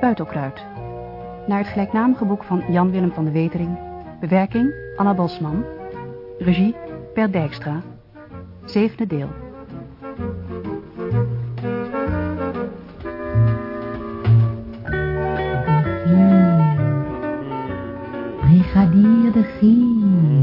Buitelkruid. Naar het gelijknamige boek van Jan Willem van de Wetering. Bewerking Anna Bosman. Regie Per Dijkstra. Zevende deel. Brigadier de Gier.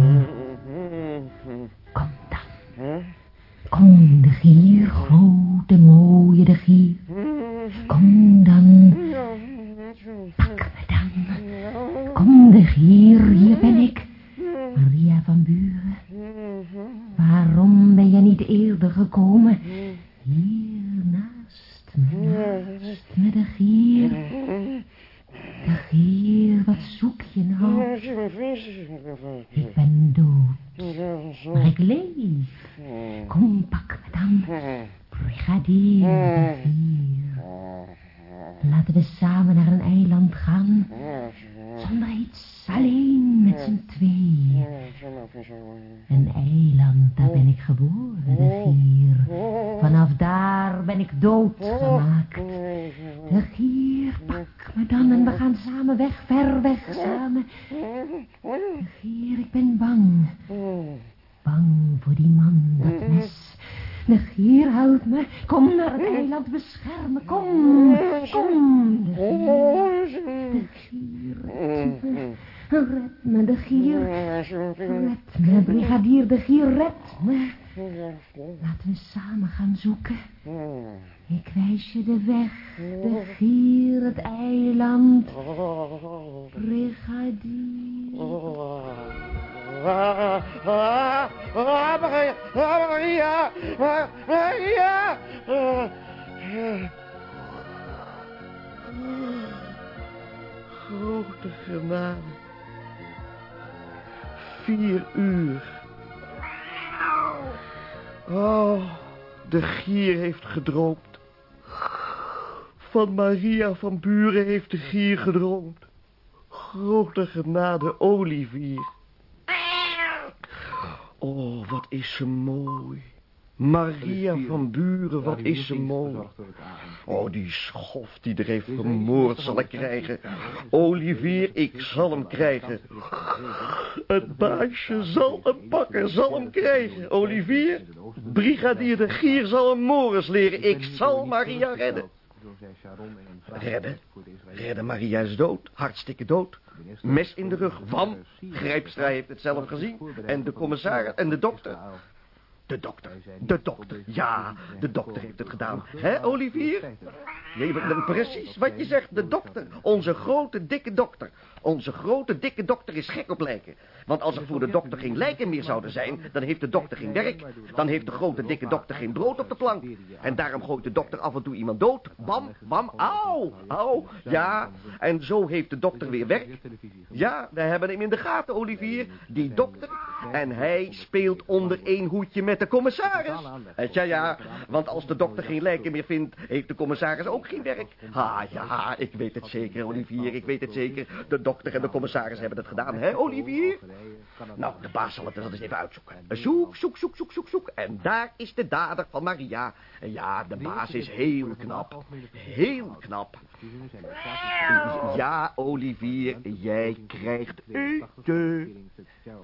Laten we samen naar een eiland gaan. Zonder iets, alleen met z'n tweeën. Een eiland, daar ben ik geboren, de Gier. Vanaf daar ben ik doodgemaakt. De Gier, pak me dan en we gaan samen weg, ver weg samen. De Gier, ik ben bang. Bang voor die man, dat mes. De gier, help me. Kom naar het eiland, bescherm me. Kom, kom. De gier, de gier, red me. Red me, de gier. Red me, brigadier, de gier, red me. Laten we samen gaan zoeken. Ik wijs je de weg, de gier, het eiland. Brigadier. Grote genade. Vier uur. Oh, de gier heeft gedroomd. Van Maria van Buren heeft de gier gedroomd. Grote genade, Olivier. Oh, wat is ze mooi. Maria van Buren, wat is ze mooi. Oh, die schof die er heeft vermoord zal ik krijgen. Olivier, ik zal hem krijgen. Het baasje zal hem pakken, zal hem krijgen. Olivier, brigadier de Gier zal hem Morris leren. Ik zal Maria redden. Redden? Redden, Maria is dood, hartstikke dood. Mes in de rug, wam. Grijpstra heeft het zelf gezien. En de commissaris en de dokter. De dokter, de dokter, ja, de dokter heeft het gedaan. Hè, Olivier? Nee, precies wat je zegt, de dokter. Onze grote, dikke dokter. Onze grote, dikke dokter is gek op lijken. Want als er voor de dokter geen lijken meer zouden zijn, dan heeft de dokter geen werk. Dan heeft de grote, dikke dokter geen brood op de plank. En daarom gooit de dokter af en toe iemand dood. Bam, bam, auw, auw. Ja, en zo heeft de dokter weer werk. Ja, we hebben hem in de gaten, Olivier. Die dokter. En hij speelt onder één hoedje met de commissaris. Tja, ja, want als de dokter geen lijken meer vindt, heeft de commissaris ook geen werk. Ah, ja, ik weet het zeker, Olivier, ik weet het zeker. De dokter en de commissaris hebben het gedaan, hè, Olivier? Nou, de baas zal het wel eens even uitzoeken. Zoek, zoek, zoek, zoek, zoek, zoek. En daar is de dader van Maria. En ja, de baas is heel knap. Heel knap. Ja, Olivier, jij krijgt eten.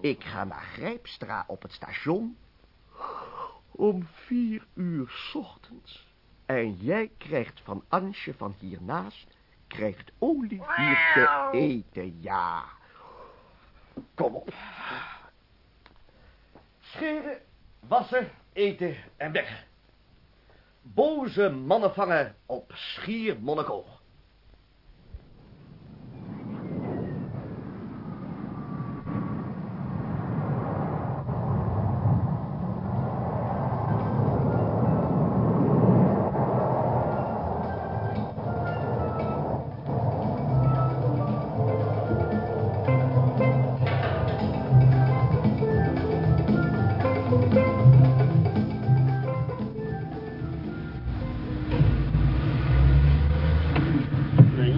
Ik ga naar Grijpstra op het station om vier uur 's ochtends. En jij krijgt van Ansje van hiernaast, krijgt Olivier te eten, ja. Kom op. Scheren, wassen, eten en weg. Boze mannen vangen op Schiermonnikoog.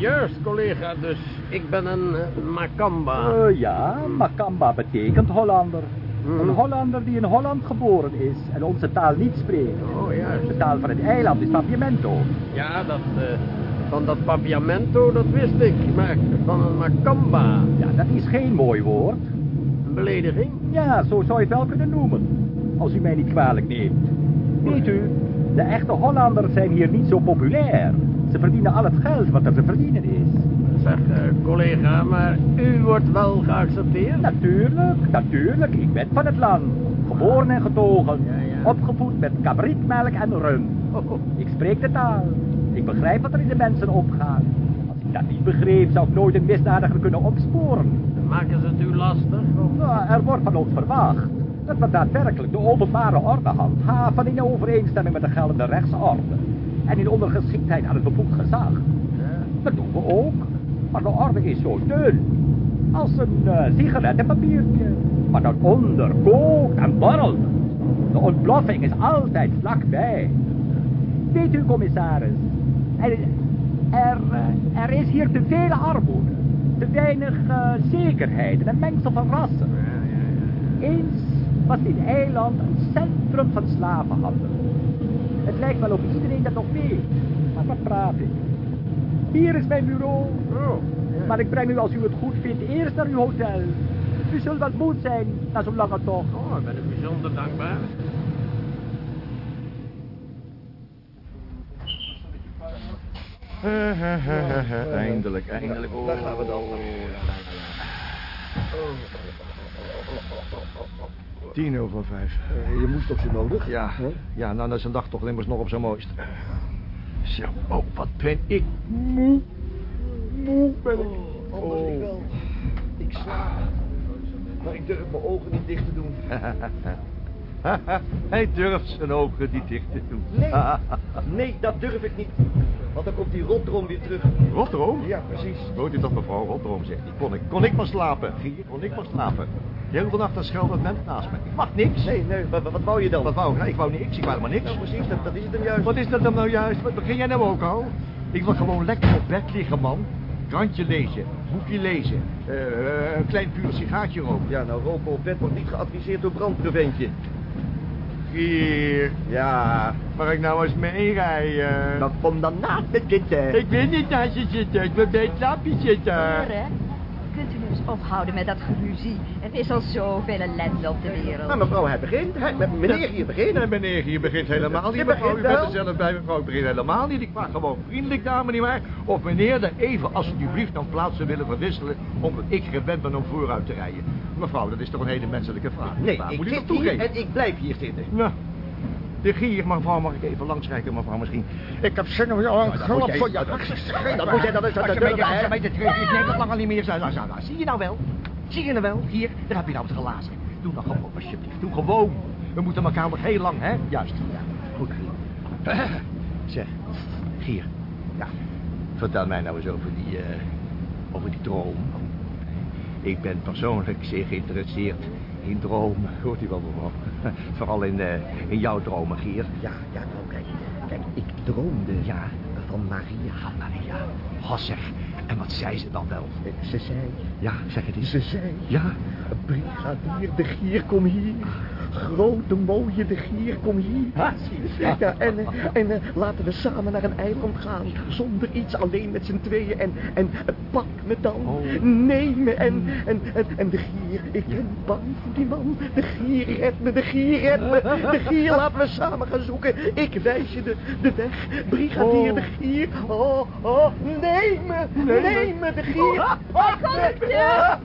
Juist, collega. Dus ik ben een uh, Macamba. Uh, ja, Macamba betekent Hollander. Hmm. Een Hollander die in Holland geboren is en onze taal niet spreekt. Oh, juist. De taal van het eiland is Papiamento. Ja, dat, uh, van dat Papiamento, dat wist ik. Maar van een Macamba. Ja, dat is geen mooi woord. Een belediging? Ja, zo zou je het wel kunnen noemen. Als u mij niet kwalijk neemt. Weet u, de echte Hollanders zijn hier niet zo populair. Ze verdienen al het geld wat er te verdienen is. Zeg, uh, collega, maar u wordt wel geaccepteerd? Natuurlijk, natuurlijk. Ik ben van het land. Geboren en getogen. Ja, ja. Opgevoed met kabrietmelk en rum. Ik spreek de taal. Ik begrijp wat er in de mensen opgaat. Als ik dat niet begreep, zou ik nooit een misdadiger kunnen opsporen. Maken ze het u lastig? Of? Nou, er wordt van ons verwacht dat we daadwerkelijk de openbare orde handhaven in overeenstemming met de geldende rechtsorde. En in ondergeschiktheid aan het bevoegd gezag. Dat doen we ook. Maar de orde is zo dun. Als een uh, sigarettenpapiertje. Maar dan onder kookt en borrelt. De ontploffing is altijd vlakbij. Weet u, commissaris, er, er, uh, er is hier te veel armoede. Te weinig uh, zekerheid en een mengsel van rassen. Eens was dit eiland een centrum van slavenhandel. Het lijkt wel of iedereen dat nog weet. Maar wat praat ik? Hier is mijn bureau. Oh, ja. Maar ik breng u als u het goed vindt eerst naar uw hotel. U zult wat moed zijn na zo'n lange tocht. Oh, ik ben u bijzonder dankbaar. eindelijk, eindelijk. Oh, Daar gaan we dan. Tien over vijf. Uh, je moest toch zo nodig? Ja, Huh? ja, nou, dat is een dag toch immers nog op zijn mooist. Zo, oh, wat ben ik moe. Moe ben ik. Oh, anders ik wel. Ik slaap. Maar ik durf mijn ogen niet dicht te doen. Hij durft zijn ogen niet dicht te doen. Nee, nee, dat durf ik niet. Want dan komt die rotdroom weer terug. Rotdroom? Ja, precies. Hoort u toch mevrouw Rotdroom, zegt hij. Kon ik, kon ik maar slapen. Kon ik maar slapen. Heel de nacht een schel dat naast me. Ik mag niks. Nee, nee, wat, wat wou je dan? Wat wou ik? Nou, ik wou niks. Ik wou maar niks. Nou, precies, dat, dat is het hem juist. Wat is dat dan nou juist? Wat begin jij nou ook al? Ik wil gewoon lekker op bed liggen, man. Krantje lezen, boekje lezen, eh, een klein puur sigaartje roken. Ja, nou, roken op bed wordt niet geadviseerd door brandpreventje. Gier, Ja, mag ik nou eens meerijden? dan kom dan naast me zitten. Ik wil niet naast je zitten, ik wil bij het lampje zitten. Eens ophouden met dat geruzie? Het is al zoveel ellende op de wereld. Maar mevrouw, hij begint. Hij, meneer hier begint. Nee, meneer, je begint helemaal niet, mevrouw. U bent er zelf bij, mevrouw. Ik begin helemaal niet. Ik vraag gewoon vriendelijk, dame, nietwaar? Of meneer er even alsjeblieft dan plaats zou willen verwisselen... omdat ik gewend ben om vooruit te rijden. Mevrouw, dat is toch een hele menselijke vraag. Nee, ik Moet u zit toch hier toegeven? en ik blijf hier zitten. Nou, de gier, mevrouw, mag ik even langsrijden, mevrouw, misschien? Ik heb zin om jou Nou, moet jij- moet jij aan de Als je deur mij- als je bij, mij de twee ik neem dat langer niet meer. Nou, nou, nou, zie je nou wel? Zie je nou wel? Hier, daar heb je nou het glazen. Doe nou gewoon, alsjeblieft. Doe gewoon. We moeten elkaar nog heel lang, hè? Juist. Ja, goed, Gier. Zeg, Gier. Ja. Vertel mij nou eens over die, eh, over die droom. Ik ben persoonlijk zeer geïnteresseerd in dromen. Hoort u wel, mevrouw? Vooral in, eh, in jouw dromen, Gier. Ja, ja, nou kijk. Kijk, ik droomde Ja. van Maria. Van Maria. Oh, zeg. En wat zei ze dan wel? Ze zei, Ja, zeg het eens. ze zei, Ja? Brigadier de Gier, kom hier. Grote, mooie de Gier, kom hier. Ha, zie je. Ja, en, en eh, laten we samen naar een eiland gaan. Zonder iets, alleen met z'n tweeën. En, en pak me dan. Oh. Neem me. En, en, en, en de Gier, ik ben bang voor die man. De Gier, red me, de Gier, red me. De Gier, laten we samen gaan zoeken. Ik wijs je de, de weg. Brigadier Oh. de Gier. Oh, oh, neem me. Neem me, de Gier. Pak me. conducteur.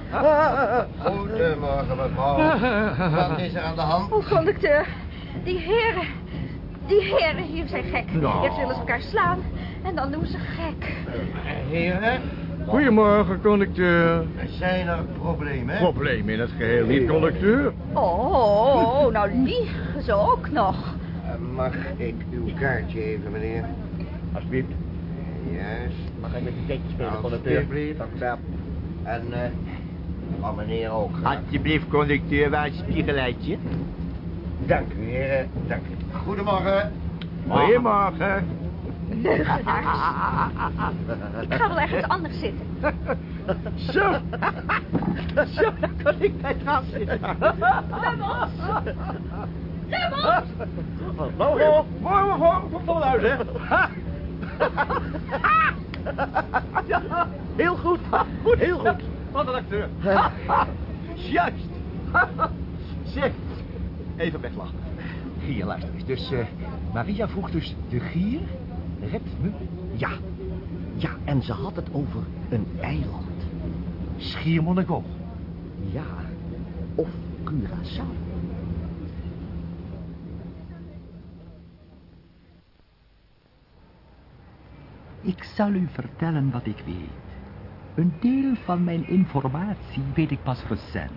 Goedemorgen, mevrouw. Wat is er aan de hand? Oh, conducteur. Die heren. Die heren hier zijn gek. Nou. Eerst willen ze elkaar slaan. En dan doen ze gek. Heren, Goedemorgen, conducteur. zijn er problemen? Probleem in het geheel niet, conducteur. Oh, nou liegen ze ook nog. Eh, Mag ik uw kaartje even, meneer? Alsjeblieft. Juist. Mag ik met die dekjes spelen, Alsjeblieft. En, eh, van meneer ook. graag. Alsjeblieft, conducteur, waar is het spiegelijtje? Dank u, heren. Dank u. Goedemorgen. Goedemorgen. Leugenaars. Ik ga wel ergens anders zitten. Zo. Zo, dan kan ik bij het raam zitten. Lemmels! Lemmels! Nou, hoor. Mooi, mooi, mooi. Kom van huis, hè. Ja, heel goed. Goed, heel goed. Wat een acteur. Juist. Zeg, even weglachen. Hier, luister eens. Dus eh, Maria vroeg dus de gier, red me. Ja, ja, en ze had het over een eiland. Schiermonnikoog. Ja, of Curaçao. Ik zal u vertellen wat ik weet. Een deel van mijn informatie weet ik pas recent.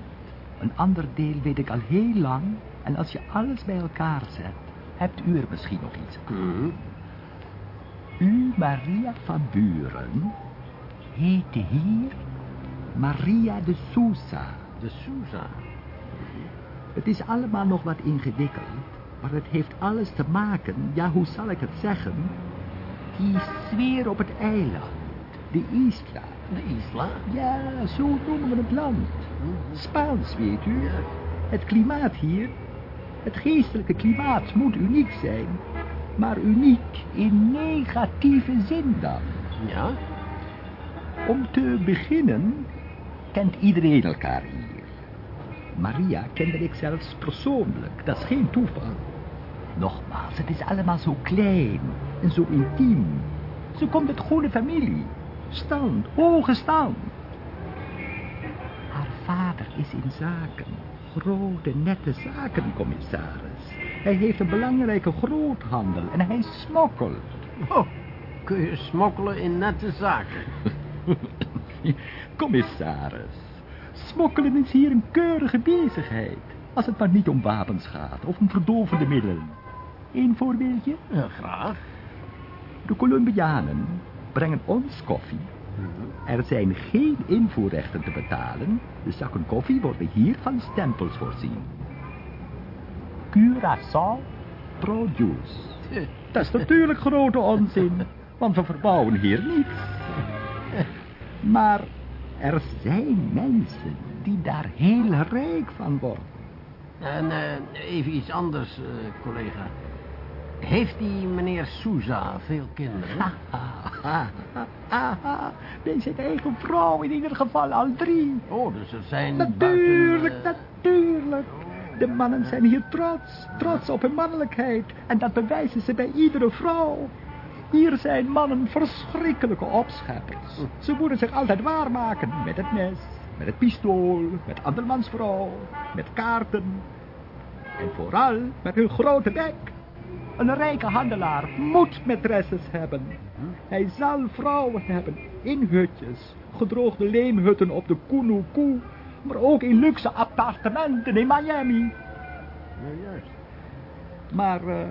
Een ander deel weet ik al heel lang. En als je alles bij elkaar zet, hebt u er misschien nog iets aan. U, Maria van Buren, heette hier Maria de Sousa. De Sousa. Het is allemaal nog wat ingewikkeld, maar het heeft alles te maken, ja, hoe zal ik het zeggen? Die sfeer op het eiland, de isla. De Isla? Ja, zo noemen we het land. Spaans, weet u. Het klimaat hier, het geestelijke klimaat moet uniek zijn, maar uniek in negatieve zin dan. Ja. Om te beginnen kent iedereen elkaar hier. Maria kende ik zelfs persoonlijk, dat is geen toeval. Nogmaals, het is allemaal zo klein en zo intiem. Ze komt uit goede familie. Stand, hoge stand. Haar vader is in zaken. Grote, nette zakencommissaris. Hij heeft een belangrijke groothandel en hij smokkelt. Oh, kun je smokkelen in nette zaken? Commissaris, smokkelen is hier een keurige bezigheid. Als het maar niet om wapens gaat of om verdovende middelen. Eén voorbeeldje? Ja, graag. De Colombianen brengen ons koffie. Er zijn geen invoerrechten te betalen. De zakken koffie worden hier van stempels voorzien. Curaçao Produce. Dat is natuurlijk grote onzin, want we verbouwen hier niets. Maar er zijn mensen die daar heel rijk van worden. En eh, even iets anders, eh, collega. Heeft die meneer Souza veel kinderen? Zijn eigen vrouw in ieder geval al drie. Oh, dus er zijn Natuurlijk, buiten, eh, natuurlijk. De mannen zijn hier trots, trots op hun mannelijkheid. En dat bewijzen ze bij iedere vrouw. Hier zijn mannen verschrikkelijke opscheppers. Ze moeten zich altijd waarmaken met het mes, met het pistool, met andermans vrouw, met kaarten. En vooral met hun grote bek. Een rijke handelaar moet maîtresses hebben. Hij zal vrouwen hebben in hutjes, gedroogde leemhutten op de Kunuku, maar ook in luxe appartementen in Miami. Ja, juist. Maar, eh,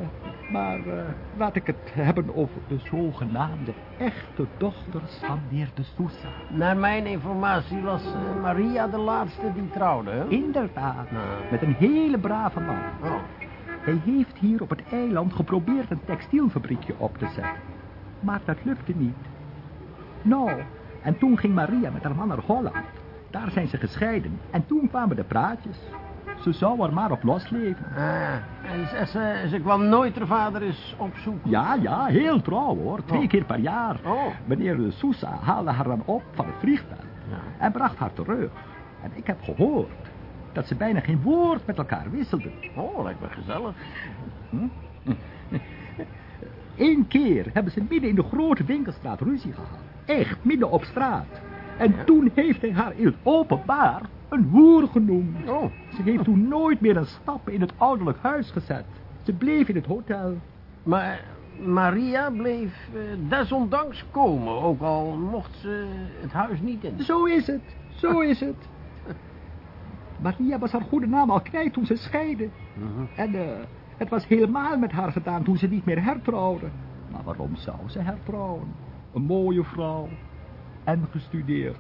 maar eh, laat ik het hebben over de zogenaamde echte dochters van meneer de Sousa. Naar mijn informatie was eh, Maria de laatste die trouwde, hè? Inderdaad, met een hele brave man. Oh, Hij heeft hier op het eiland geprobeerd een textielfabriekje op te zetten. Maar dat lukte niet. Nou, en toen ging Maria met haar man naar Holland. Daar zijn ze gescheiden. En toen kwamen de praatjes. Ze zou er maar op losleven. ah, en ze, kwam nooit haar vader eens opzoeken? Ja, ja, heel trouw hoor. Twee Oh. keer per jaar. Oh. Meneer Sousa haalde haar dan op van het vliegtuig. Ja. En bracht haar terug. En ik heb gehoord dat ze bijna geen woord met elkaar wisselden. Oh, lijkt me gezellig. Eén keer hebben ze midden in de grote winkelstraat ruzie gehad. Echt, midden op straat. En toen heeft hij haar in het openbaar een hoer genoemd. Oh, Ze heeft toen nooit meer een stap in het ouderlijk huis gezet. Ze bleef in het hotel. maar Maria bleef eh, desondanks komen, ook al mocht ze het huis niet in. Zo is het, zo is het. Maria was haar goede naam al kwijt toen ze scheidden. Mhm. En eh, het was helemaal met haar gedaan toen ze niet meer hertrouwde. Maar waarom zou ze hertrouwen? Een mooie vrouw. En gestudeerd.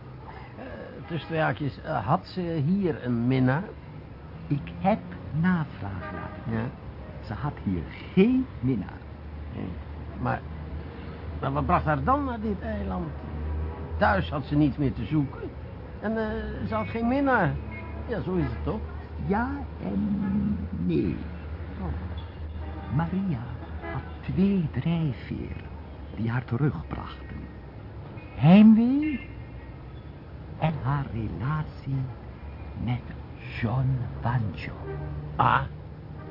Tussen twee haakjes, eh, had ze hier een minnaar? Ik heb navraag laten. Ja. Ze had hier geen minnaar. Maar Maar wat bracht haar dan naar dit eiland? Thuis had ze niets meer te zoeken. En uh, ze had geen minnaar. Ja, zo is het toch? Ja en nee. Maria had twee drijfveren die haar terugbrachten. Heimwee en haar relatie met John Banjo. Ah?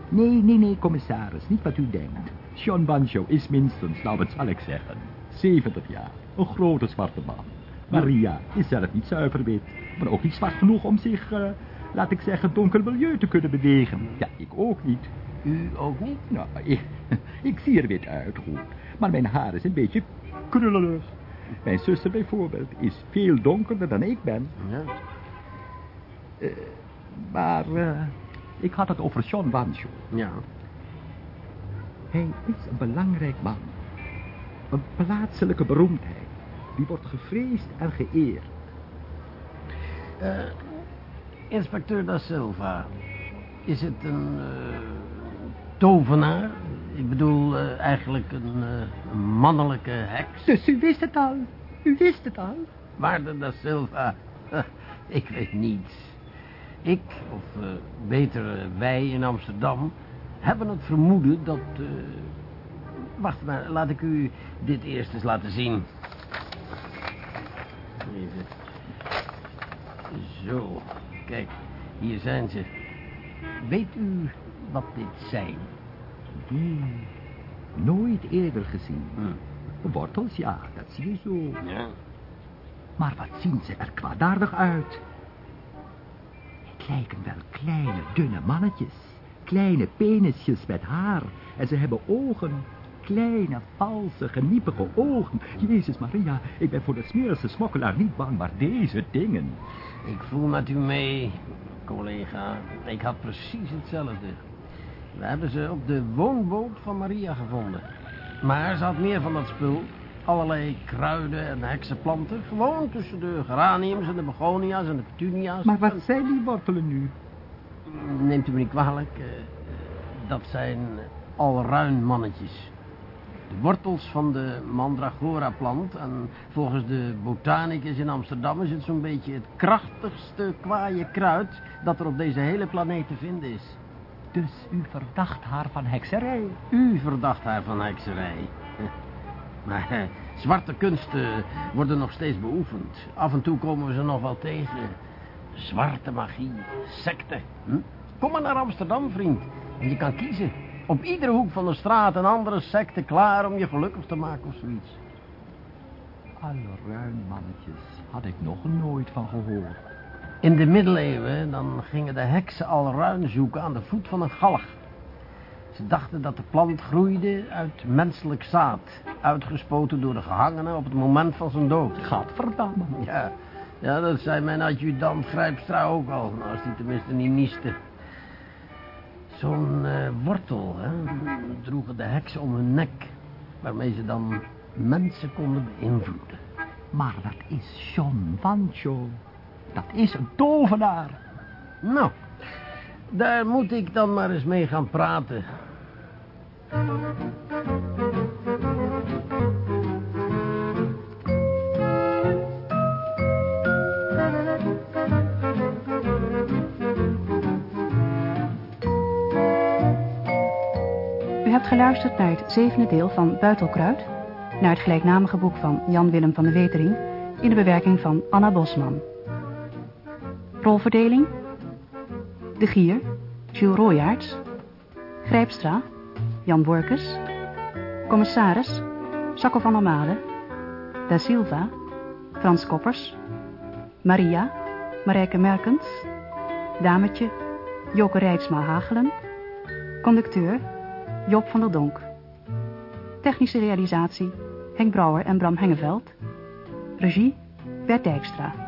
Nee, nee, nee, commissaris, niet wat u denkt. John Banjo is minstens, nou wat zal ik zeggen, 70 jaar. Een grote zwarte man. Maria is zelf niet zuiver wit, maar ook niet zwart genoeg om zich, uh, laat ik zeggen, donker milieu te kunnen bewegen. Ja, ik ook niet. U ook niet? Nou, ik, ik zie er wit uit, goed. Maar mijn haar is een beetje krullelig. Mijn zuster bijvoorbeeld is veel donkerder dan ik ben. Ja. Uh, maar uh, ik had het over John Banjo. Ja. Hij is een belangrijk man. Een plaatselijke beroemdheid. Die wordt gevreesd en geëerd. Uh, inspecteur da Silva. Is het een uh, tovenaar? Ik bedoel uh, eigenlijk een, een, mannelijke heks. Dus u wist het al? U wist het al? Waarde da Silva. ik weet niets. Ik, of beter wij in Amsterdam, hebben het vermoeden dat... Wacht maar, laat ik u dit eerst eens laten zien. Zo, kijk, hier zijn ze. Weet u wat dit zijn? Nee, nooit eerder gezien. Hm. Wortels, ja, dat zie je zo. Ja. Maar wat zien ze er kwaadaardig uit. Het lijken wel kleine, dunne mannetjes. Kleine penisjes met haar. En ze hebben ogen kleine, valse, geniepige ogen. Jezus Maria, ik ben voor de smerigste smokkelaar niet bang, maar deze dingen. Ik voel met u mee, collega. Ik had precies hetzelfde. We hebben ze op de woonboot van Maria gevonden. Maar ze had meer van dat spul. Allerlei kruiden en heksenplanten. Gewoon tussen de geraniums en de begonia's en de petunia's. Maar wat zijn die wortelen nu? Neemt u me niet kwalijk. Uh, dat zijn alruinmannetjes. De wortels van de mandragora-plant. En volgens de botanicus in Amsterdam is het zo'n beetje het krachtigste kwaaie kruid... dat er op deze hele planeet te vinden is. Dus u verdacht haar van hekserij? U verdacht haar van hekserij. Maar eh, zwarte kunsten worden nog steeds beoefend. Af en toe komen we ze nog wel tegen. Zwarte magie, secte. Hm? Kom maar naar Amsterdam, vriend. En je kan kiezen. Op iedere hoek van de straat een andere secte klaar om je gelukkig te maken of zoiets. Alle ruimmannetjes had ik nog nooit van gehoord. In de middeleeuwen dan gingen de heksen al ruin zoeken aan de voet van een galg. Ze dachten dat de plant groeide uit menselijk zaad. Uitgespoten door de gehangene op het moment van zijn dood. Gadverdamme. Ja, ja dat zei mijn adjudant Grijpstra ook al. Nou, als die tenminste niet nieste. Zo'n uh, wortel, hè, droegen de heksen om hun nek. Waarmee ze dan mensen konden beïnvloeden. Maar dat is John Vancho. Dat is een tovenaar. Nou, daar moet ik dan maar eens mee gaan praten. Geluisterd naar het zevende deel van Buitelkruid... naar het gelijknamige boek van Jan Willem van de Wetering... in de bewerking van Anna Bosman. Rolverdeling... De Gier, Jules Royaerts... Grijpstra, Jan Borkes... Commissaris, Sacco van der Made... Da Silva, Frans Koppers... Maria, Marijke Merkens... Dametje, Joke Rijksma Hagelen... Conducteur... Job van der Donk. Technische realisatie Henk Brouwer en Bram Hengeveld. Regie Bert Dijkstra.